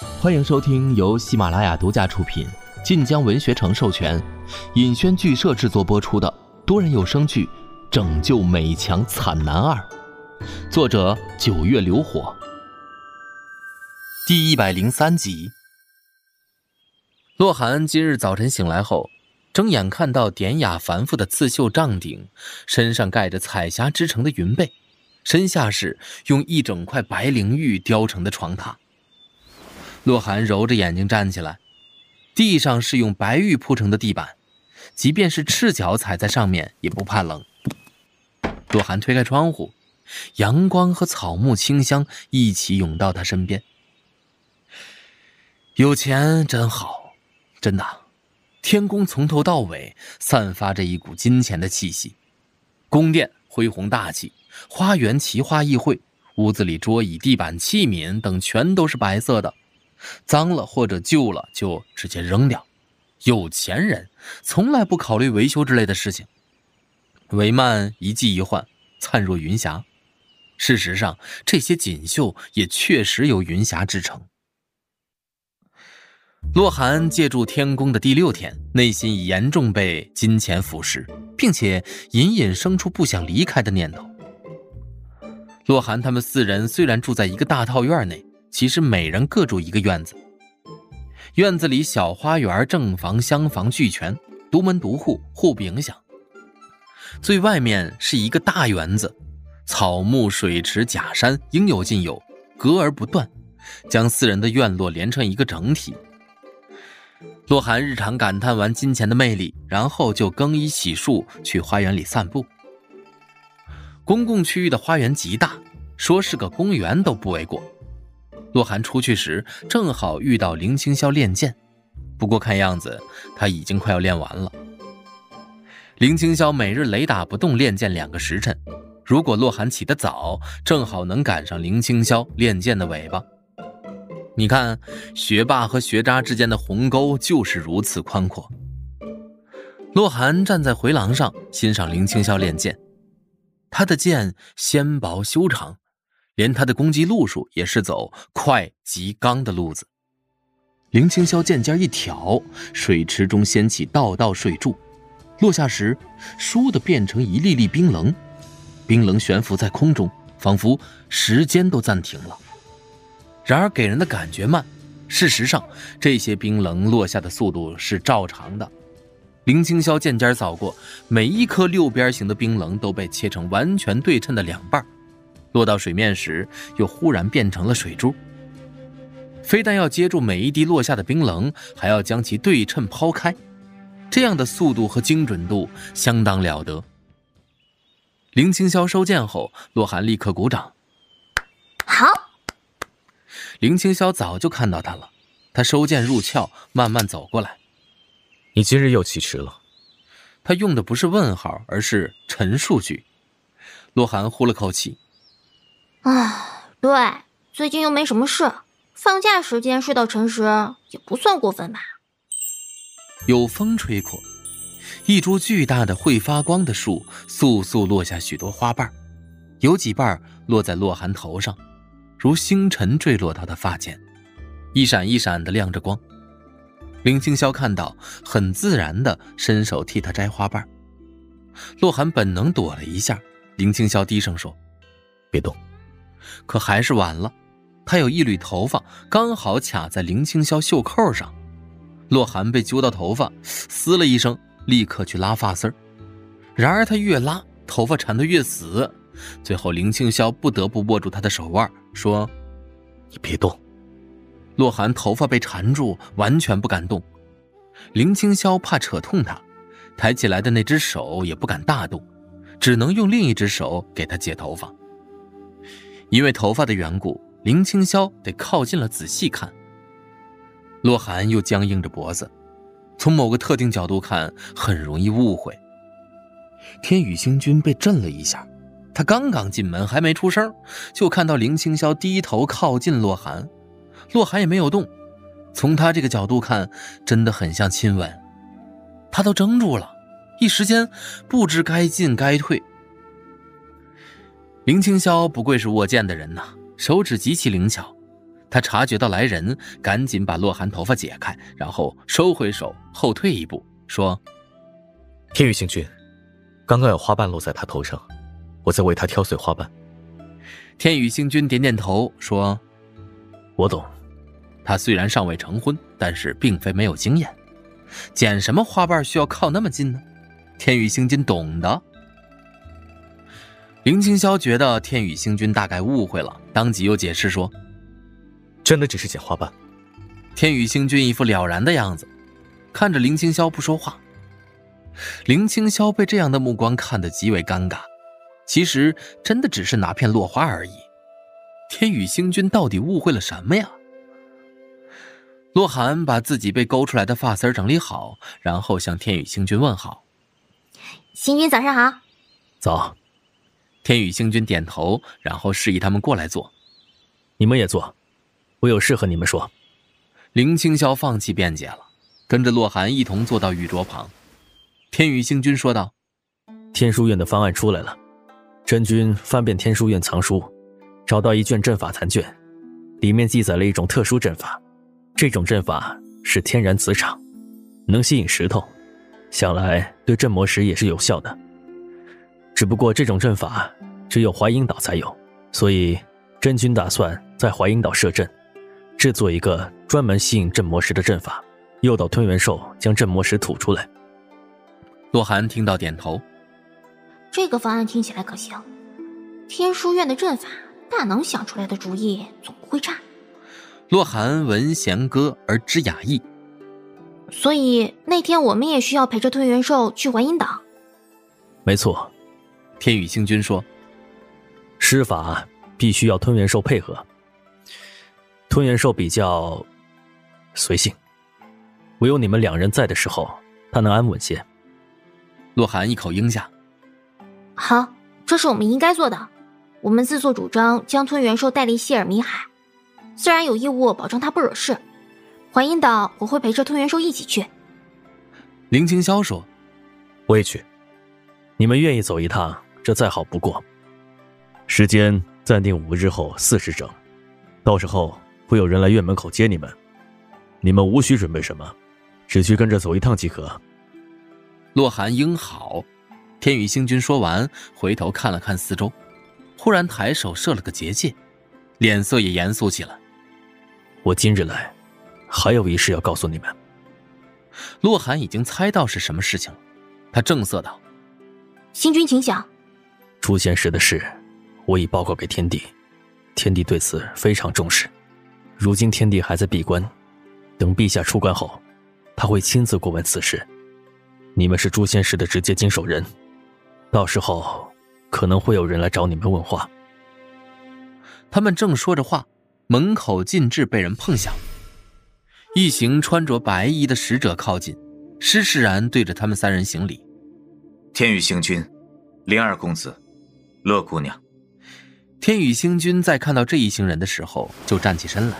欢迎收听由喜马拉雅独家出品、晋江文学城授权、尹轩剧社制作播出的多人有声剧《拯救美强惨男二》，作者九月流火，第一百零三集。洛寒今日早晨醒来后，睁眼看到典雅繁复的刺绣帐顶，身上盖着彩霞织成的云被。身下是用一整块白灵玉雕成的床榻。洛寒揉着眼睛站起来，地上是用白玉铺成的地板，即便是赤脚踩在上面也不怕冷。洛寒推开窗户，阳光和草木清香一起涌到他身边。有钱真好，真的，天宫从头到尾散发着一股金钱的气息，宫殿恢宏大气。花园奇花异卉，屋子里桌椅、地板、器皿等全都是白色的，脏了或者旧了就直接扔掉。有钱人从来不考虑维修之类的事情。帷幔一季一换，灿若云霞。事实上，这些锦绣也确实由云霞制成。洛寒借助天宫的第六天，内心已严重被金钱腐蚀，并且隐隐生出不想离开的念头。洛寒他们四人虽然住在一个大套院内，其实每人各住一个院子。院子里小花园、正房、厢房俱全，独门独户，互不影响。最外面是一个大园子，草木、水池、假山应有尽有，隔而不断，将四人的院落连成一个整体。洛寒日常感叹完金钱的魅力，然后就更衣洗漱，去花园里散步。公共区域的花园极大，说是个公园都不为过。洛寒出去时正好遇到林青霄练剑，不过看样子他已经快要练完了。林青霄每日雷打不动练剑两个时辰，如果洛寒起得早，正好能赶上林青霄练剑的尾巴。你看，学霸和学渣之间的鸿沟就是如此宽阔。洛寒站在回廊上欣赏林青霄练剑。他的剑纤薄修长，连他的攻击路数也是走快急刚的路子。林青霄剑尖一挑，水池中掀起道道水柱，落下时，倏地变成一粒粒冰棱，冰棱悬浮在空中，仿佛时间都暂停了。然而给人的感觉慢，事实上，这些冰棱落下的速度是照常的。林青霄剑尖扫过，每一颗六边形的冰棱都被切成完全对称的两半，落到水面时又忽然变成了水珠。非但要接住每一滴落下的冰棱，还要将其对称抛开，这样的速度和精准度相当了得。林青霄收剑后，洛寒立刻鼓掌：“好！”林青霄早就看到他了，他收剑入鞘，慢慢走过来。你今日又起迟了。他用的不是问号，而是陈述句。洛寒呼了口气：“啊，对，最近又没什么事，放假时间睡到辰时也不算过分吧？”有风吹过，一株巨大的会发光的树簌簌落下许多花瓣，有几瓣落在洛寒头上，如星辰坠落到他发间，一闪一闪的亮着光。林青霄看到，很自然的伸手替他摘花瓣。洛寒本能躲了一下，林青霄低声说：“别动。”可还是晚了，他有一缕头发刚好卡在林青霄袖扣上。洛寒被揪到头发，嘶了一声，立刻去拉发丝儿。然而他越拉，头发缠得越死，最后林青霄不得不握住他的手腕，说：“你别动。”洛寒头发被缠住，完全不敢动。林青霄怕扯痛他，抬起来的那只手也不敢大动，只能用另一只手给他解头发。因为头发的缘故，林青霄得靠近了仔细看。洛寒又僵硬着脖子，从某个特定角度看，很容易误会。天宇星君被震了一下，他刚刚进门，还没出声，就看到林青霄低头靠近洛寒。洛寒也没有动，从他这个角度看，真的很像亲吻。他都怔住了，一时间不知该进该退。林青霄不愧是握剑的人呐，手指极其灵巧，他察觉到来人，赶紧把洛寒头发解开，然后收回手，后退一步，说：“天宇星君，刚刚有花瓣落在他头上，我在为他挑碎花瓣。”天宇星君点点头，说：“我懂。”他虽然尚未成婚，但是并非没有经验。捡什么花瓣需要靠那么近呢？天宇星君懂的。林青霄觉得天宇星君大概误会了，当即又解释说：“真的只是剪花瓣。”天宇星君一副了然的样子，看着林青霄不说话。林青霄被这样的目光看得极为尴尬。其实真的只是拿片落花而已。天宇星君到底误会了什么呀？洛寒把自己被勾出来的发丝整理好，然后向天宇星君问好：“星君早上好。”“早。”天宇星君点头，然后示意他们过来坐。“你们也坐，我有事和你们说。”林青霄放弃辩解了，跟着洛寒一同坐到玉桌旁。天宇星君说道：“天书院的方案出来了，真君翻遍天书院藏书，找到一卷阵法残卷，里面记载了一种特殊阵法。”这种阵法是天然磁场，能吸引石头，想来对镇魔石也是有效的。只不过这种阵法只有淮阴岛才有，所以真君打算在淮阴岛设阵，制作一个专门吸引镇魔石的阵法，诱导吞元兽将镇魔石吐出来。洛寒听到点头，这个方案听起来可行。天书院的阵法，大能想出来的主意总不会差。洛寒闻弦歌而知雅意，所以那天我们也需要陪着吞元兽去淮阴岛。没错，天宇星君说，施法必须要吞元兽配合。吞元兽比较随性，唯有你们两人在的时候，他能安稳些。洛寒一口应下，好，这是我们应该做的。我们自作主张将吞元兽带离希尔米海。虽然有义务保证他不惹事，淮阴岛我会陪着吞元兽一起去。林清霄说：“我也去。你们愿意走一趟，这再好不过。时间暂定五日后四时整，到时候会有人来院门口接你们。你们无需准备什么，只需跟着走一趟即可。”洛寒应好。天宇星君说完，回头看了看四周，忽然抬手设了个结界，脸色也严肃起来。我今日来，还有一事要告诉你们。洛寒已经猜到是什么事情了，他正色道：“星君，请讲。诛仙石的事，我已报告给天帝，天帝对此非常重视。如今天帝还在闭关，等陛下出关后，他会亲自过问此事。你们是诛仙石的直接经手人，到时候可能会有人来找你们问话。”他们正说着话。门口禁制被人碰响，一行穿着白衣的使者靠近，施世然对着他们三人行礼：“天宇星君，灵儿公子，乐姑娘。”天宇星君在看到这一行人的时候就站起身来。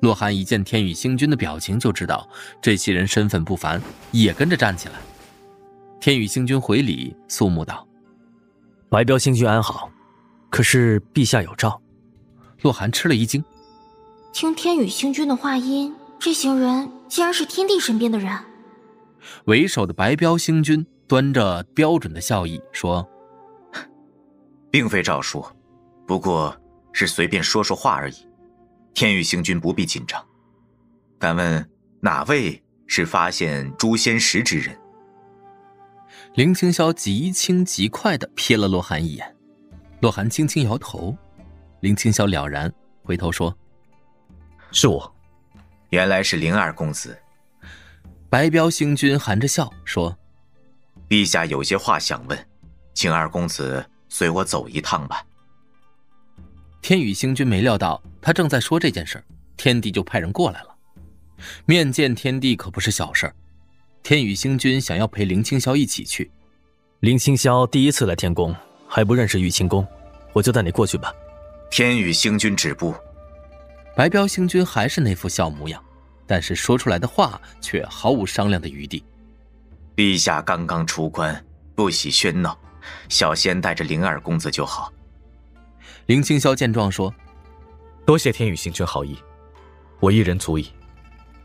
洛寒一见天宇星君的表情，就知道这些人身份不凡，也跟着站起来。天宇星君回礼，肃穆道：“白彪星君安好，可是陛下有诏。”洛寒吃了一惊，听天宇星君的话音，这行人竟然是天帝身边的人。为首的白彪星君端着标准的笑意说：“并非诏书，不过是随便说说话而已。天宇星君不必紧张。敢问哪位是发现诛仙石之人？”林青霄极轻极快的瞥了洛寒一眼，洛寒轻轻摇头。林青霄了然，回头说：“是我，原来是林二公子。”白彪星君含着笑说：“陛下有些话想问，请二公子随我走一趟吧。”天宇星君没料到他正在说这件事，天帝就派人过来了。面见天帝可不是小事天宇星君想要陪林青霄一起去。林青霄第一次来天宫，还不认识玉清宫，我就带你过去吧。天宇星君止步。白彪星君还是那副笑模样，但是说出来的话却毫无商量的余地。陛下刚刚出关，不喜喧闹，小仙带着灵儿公子就好。林青霄见状说：“多谢天宇星君好意，我一人足矣，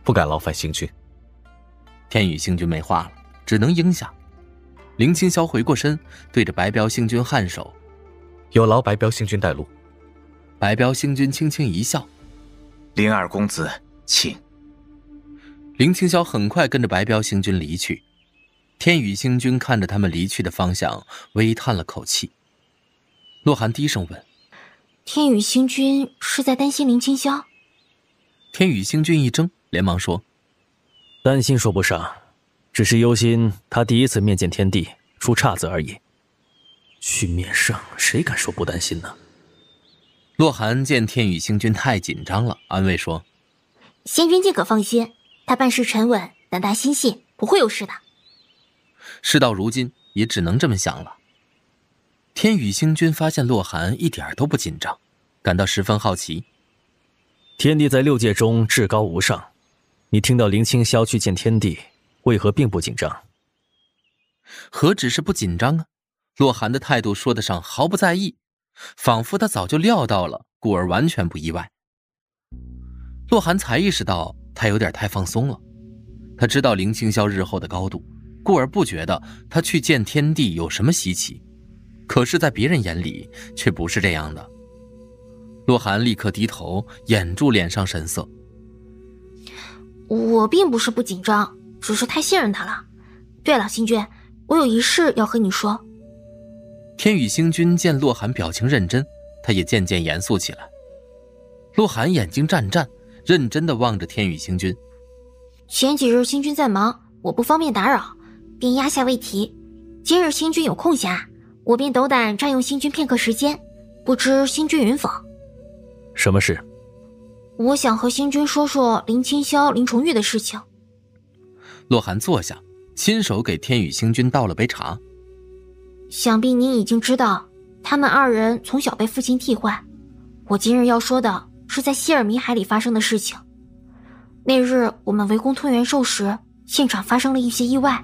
不敢劳烦星君。天宇星君没话了，只能应下。林青霄回过身，对着白彪星君颔首：“有劳白彪星君带路。”白彪星君轻轻一笑：“林二公子，请。”林青霄很快跟着白彪星君离去。天宇星君看着他们离去的方向，微叹了口气。洛寒低声问。天宇星君是在担心林清霄？天宇星君一怔，连忙说：“担心说不上，只是忧心他第一次面见天帝出岔子而已。去面圣，谁敢说不担心呢？”洛寒见天宇星君太紧张了，安慰说：“仙君尽可放心，他办事沉稳，胆大心细，不会有事的。”事到如今，也只能这么想了。天宇星君发现洛寒一点都不紧张，感到十分好奇。天帝在六界中至高无上，你听到林清霄去见天帝，为何并不紧张？何止是不紧张啊！洛寒的态度说得上毫不在意，仿佛他早就料到了，故而完全不意外。洛寒才意识到他有点太放松了，他知道林清霄日后的高度，故而不觉得他去见天帝有什么稀奇。可是，在别人眼里却不是这样的。洛寒立刻低头，掩住脸上神色。我并不是不紧张，只是太信任他了。对了，星君，我有一事要和你说。天宇星君见洛寒表情认真，他也渐渐严肃起来。洛寒眼睛战战，认真的望着天宇星君。前几日星君在忙，我不方便打扰，便压下未提。今日星君有空暇。我便斗胆占用星君片刻时间，不知星君允否？什么事？我想和星君说说林清霄、林重玉的事情。洛寒坐下，亲手给天宇星君倒了杯茶。想必您已经知道，他们二人从小被父亲替换。我今日要说的是在希尔米海里发生的事情。那日我们围攻吞元兽时，现场发生了一些意外。